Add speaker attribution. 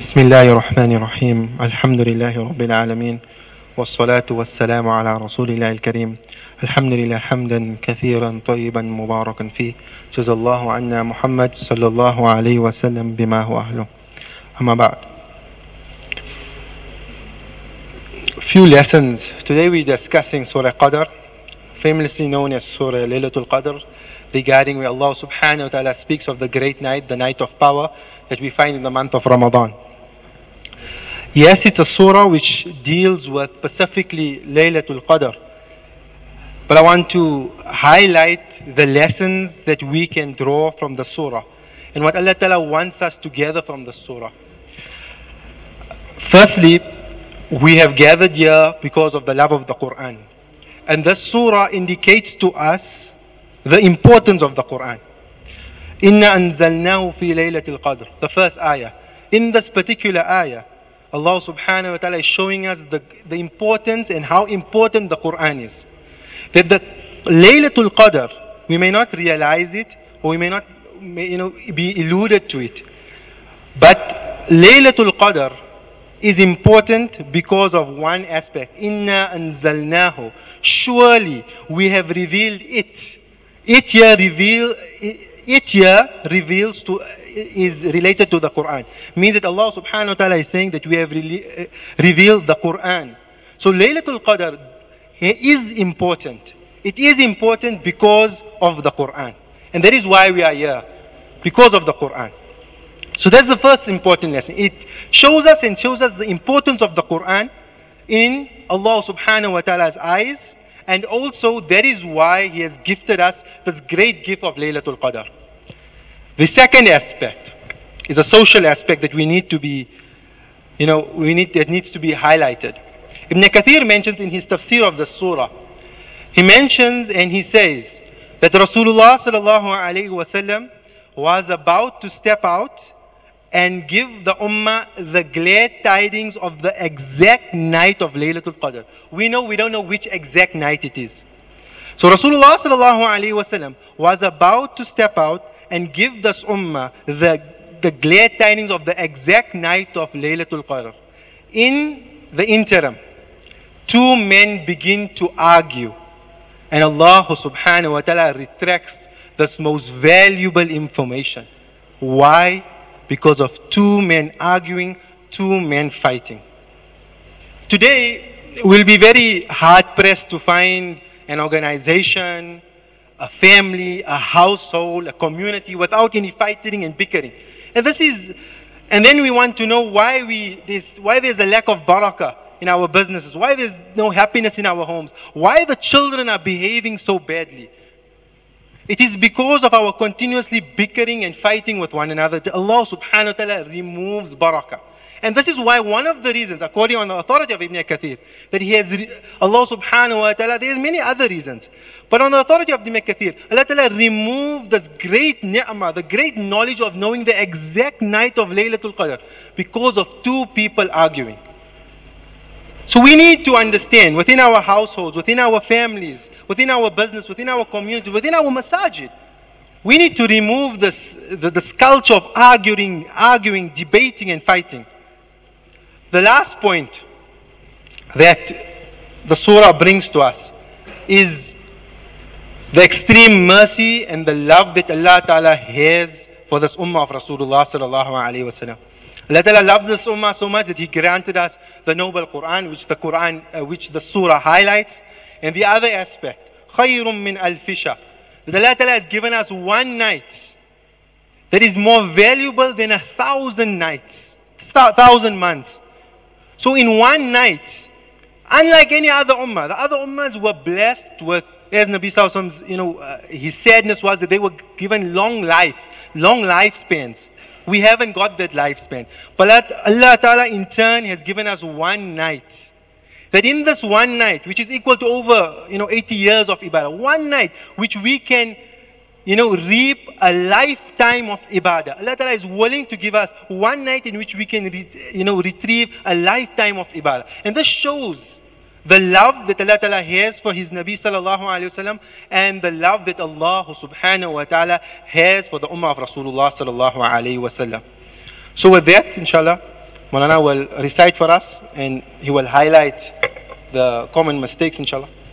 Speaker 1: بسم الله الرحمن الرحيم الحمد لله رب العالمين والصلاة والسلام على رسول الله الكريم الحمد لله حمدا كثيرا طيبا مباركا فيه جزا الله عنا محمد صلى الله عليه وسلم بما هو أهله أما بعد Few lessons. Today we're discussing Surah Qadr, famously known as Surah Laylatul Qadr, regarding where Allah subhanahu wa ta'ala speaks of the great night, the night of power that we find in the month of Ramadan. Yes, it's a surah which deals with specifically Laylatul Qadr. But I want to highlight the lessons that we can draw from the surah and what Allah Ta'ala wants us to gather from the surah. Firstly, we have gathered here because of the love of the Quran. And this surah indicates to us the importance of the Quran. Inna anzalnahu fi laylatil qadr. The first ayah. In this particular ayah, Allah subhanahu wa ta'ala is showing us the, the importance and how important the Quran is. That the Laylatul Qadr, we may not realize it or we may not may, you know, be alluded to it. But Laylatul Qadr is important because of one aspect. Inna anzalnahu. Surely we have revealed it. It here reveal it here reveals to is related to the Quran. Means that Allah subhanahu wa ta'ala is saying that we have re- uh, revealed the Quran. So Laylatul Qadr is important. It is important because of the Quran. And that is why we are here. Because of the Quran. So that's the first important lesson. It shows us and shows us the importance of the Quran in Allah subhanahu wa ta'ala's eyes. And also that is why He has gifted us this great gift of Laylatul Qadr. The second aspect is a social aspect that we need to be, you know, we need that needs to be highlighted. Ibn Kathir mentions in his tafsir of the surah, he mentions and he says that Rasulullah was about to step out and give the ummah the glad tidings of the exact night of Laylatul Qadr. We know we don't know which exact night it is. So Rasulullah was about to step out and give this ummah the, the glad tidings of the exact night of Laylatul Qadr. In the interim, two men begin to argue. And Allah subhanahu wa ta'ala retracts this most valuable information. Why? Because of two men arguing, two men fighting. Today, we'll be very hard pressed to find an organization, a family, a household, a community without any fighting and bickering. And this is, and then we want to know why we, this, why there's a lack of barakah in our businesses, why there's no happiness in our homes, why the children are behaving so badly. It is because of our continuously bickering and fighting with one another Allah subhanahu wa ta'ala removes barakah. And this is why one of the reasons, according on the authority of Ibn Kathir, that he has, Allah subhanahu wa ta'ala, there are many other reasons. But on the authority of Ibn Kathir, Allah ta'ala removed this great ni'mah, the great knowledge of knowing the exact night of Laylatul Qadr because of two people arguing. So we need to understand within our households, within our families, within our business, within our community, within our masajid, we need to remove this, the, this culture of arguing, arguing, debating and fighting. The last point that the surah brings to us is the extreme mercy and the love that Allah Ta'ala has for this ummah of Rasulullah Sallallahu Alaihi Wasallam. Allah Ta'ala loves this ummah so much that He granted us the noble Quran, which the Quran, uh, which the surah highlights. And the other aspect, خَيْرٌ مِّنْ أَلْفِشَةٍ That Allah Ta'ala has given us one night that is more valuable than a thousand nights, thousand months. So in one night, unlike any other ummah, the other ummahs were blessed with, as Nabi Sallallahu you know, uh, his sadness was that they were given long life, long lifespans. We haven't got that lifespan. But Allah Ta'ala in turn has given us one night. That in this one night, which is equal to over, you know, 80 years of ibadah, one night which we can, you know, reap a lifetime of ibadah. Allah Ta'ala is willing to give us one night in which we can, you know, retrieve a lifetime of ibadah. And this shows the love that Allah Ta'ala has for His Nabi Sallallahu Alaihi Wasallam and the love that Allah Subhanahu Wa Ta'ala has for the Ummah of Rasulullah Sallallahu Alaihi Wasallam. So with that, inshallah, Maulana will recite for us and he will highlight the common mistakes inshallah.